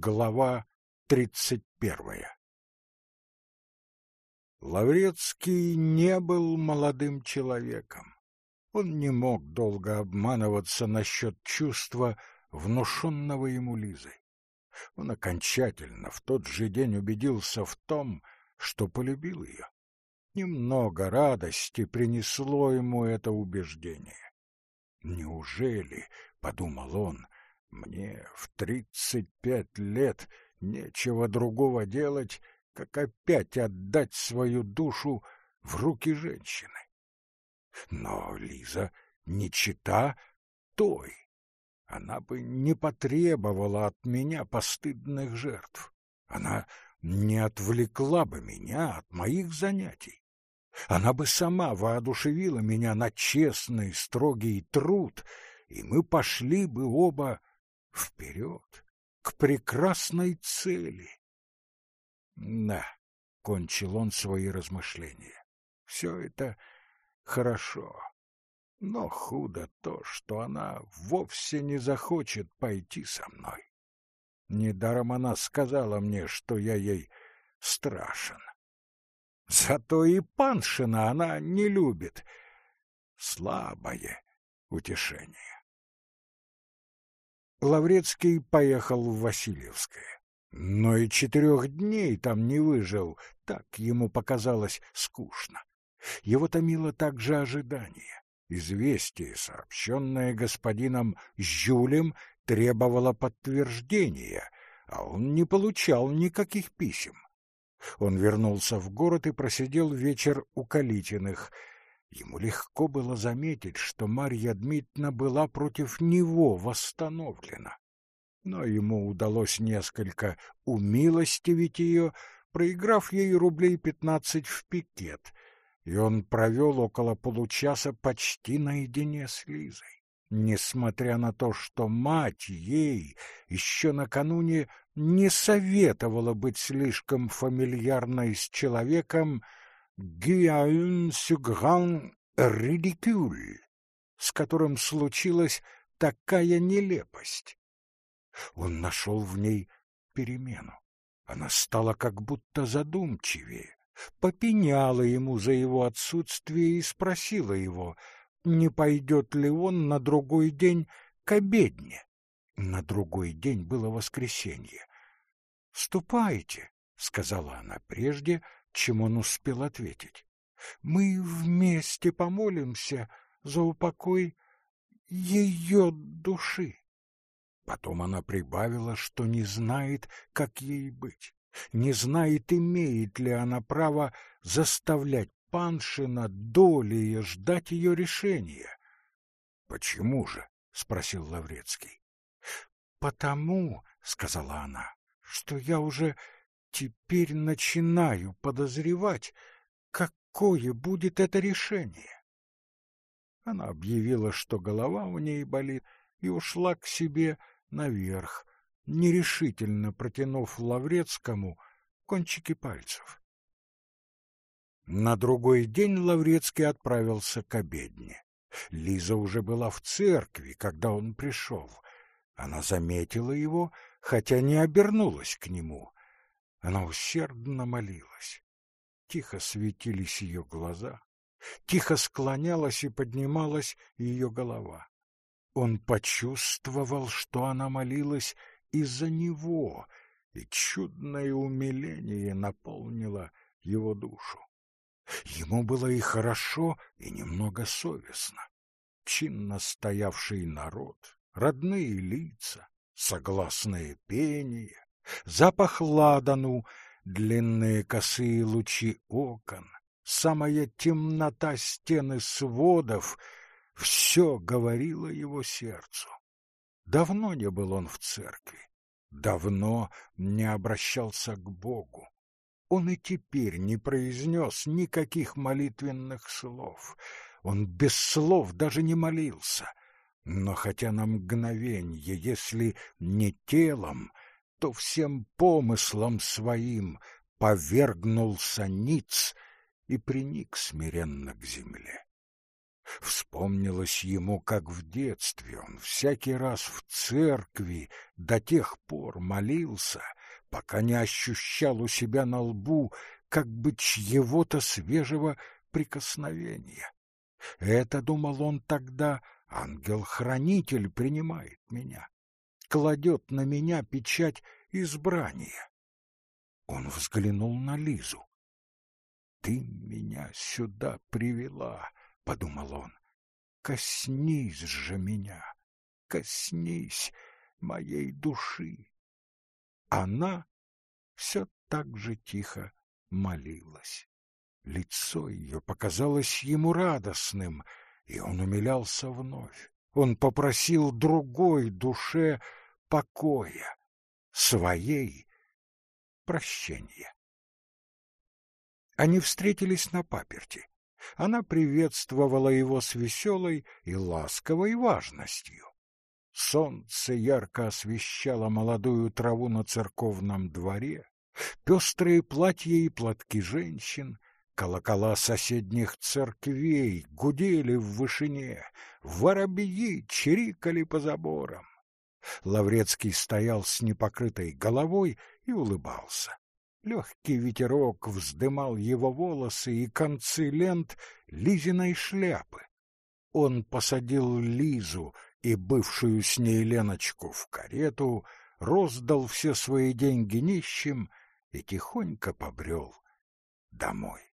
Глава тридцать первая Лаврецкий не был молодым человеком. Он не мог долго обманываться насчет чувства, внушенного ему Лизой. Он окончательно в тот же день убедился в том, что полюбил ее. Немного радости принесло ему это убеждение. «Неужели, — подумал он, — мне в тридцать пять лет нечего другого делать, как опять отдать свою душу в руки женщины? Но Лиза не чита той. Она бы не потребовала от меня постыдных жертв. Она не отвлекла бы меня от моих занятий. Она бы сама воодушевила меня на честный, строгий труд, и мы пошли бы оба вперед, к прекрасной цели. Да, — кончил он свои размышления, — все это хорошо, но худо то, что она вовсе не захочет пойти со мной. Недаром она сказала мне, что я ей страшен. Зато и Паншина она не любит. Слабое утешение. Лаврецкий поехал в Васильевское, но и четырех дней там не выжил, так ему показалось скучно. Его томило также ожидание. Известие, сообщенное господином Жюлем, требовало подтверждения, а он не получал никаких писем. Он вернулся в город и просидел вечер у Калитиных. Ему легко было заметить, что Марья Дмитриевна была против него восстановлена. Но ему удалось несколько умилостивить ее, проиграв ей рублей пятнадцать в пикет, и он провел около получаса почти наедине с Лизой несмотря на то, что мать ей еще накануне не советовала быть слишком фамильярной с человеком «гюаун сюгран ридикюль», с которым случилась такая нелепость. Он нашел в ней перемену. Она стала как будто задумчивее, попеняла ему за его отсутствие и спросила его — не пойдет ли он на другой день к обедне. На другой день было воскресенье. — Ступайте, — сказала она прежде, чем он успел ответить. — Мы вместе помолимся за упокой ее души. Потом она прибавила, что не знает, как ей быть, не знает, имеет ли она право заставлять Паншина долее ждать ее решения. — Почему же? — спросил Лаврецкий. — Потому, — сказала она, — что я уже теперь начинаю подозревать, какое будет это решение. Она объявила, что голова у ней болит, и ушла к себе наверх, нерешительно протянув Лаврецкому кончики пальцев. На другой день Лаврецкий отправился к обедне. Лиза уже была в церкви, когда он пришел. Она заметила его, хотя не обернулась к нему. Она усердно молилась. Тихо светились ее глаза, тихо склонялась и поднималась ее голова. Он почувствовал, что она молилась из-за него, и чудное умиление наполнило его душу. Ему было и хорошо, и немного совестно. Чинно стоявший народ, родные лица, согласное пение, запах ладану, длинные косые лучи окон, самая темнота стены сводов — все говорило его сердцу. Давно не был он в церкви, давно не обращался к Богу он и теперь не произнес никаких молитвенных слов. Он без слов даже не молился. Но хотя на мгновенье, если не телом, то всем помыслом своим повергнулся ниц и приник смиренно к земле. Вспомнилось ему, как в детстве он всякий раз в церкви до тех пор молился, пока не ощущал у себя на лбу как бы чьего-то свежего прикосновения. Это, думал он тогда, ангел-хранитель принимает меня, кладет на меня печать избрания. Он взглянул на Лизу. «Ты меня сюда привела», — подумал он. «Коснись же меня, коснись моей души». Она все так же тихо молилась. Лицо ее показалось ему радостным, и он умилялся вновь. Он попросил другой душе покоя, своей прощения. Они встретились на паперти. Она приветствовала его с веселой и ласковой важностью. Солнце ярко освещало молодую траву на церковном дворе, пестрые платья и платки женщин, колокола соседних церквей гудели в вышине, воробьи чирикали по заборам. Лаврецкий стоял с непокрытой головой и улыбался. Легкий ветерок вздымал его волосы и концы лент Лизиной шляпы. Он посадил Лизу и бывшую с ней Леночку в карету, роздал все свои деньги нищим и тихонько побрел домой.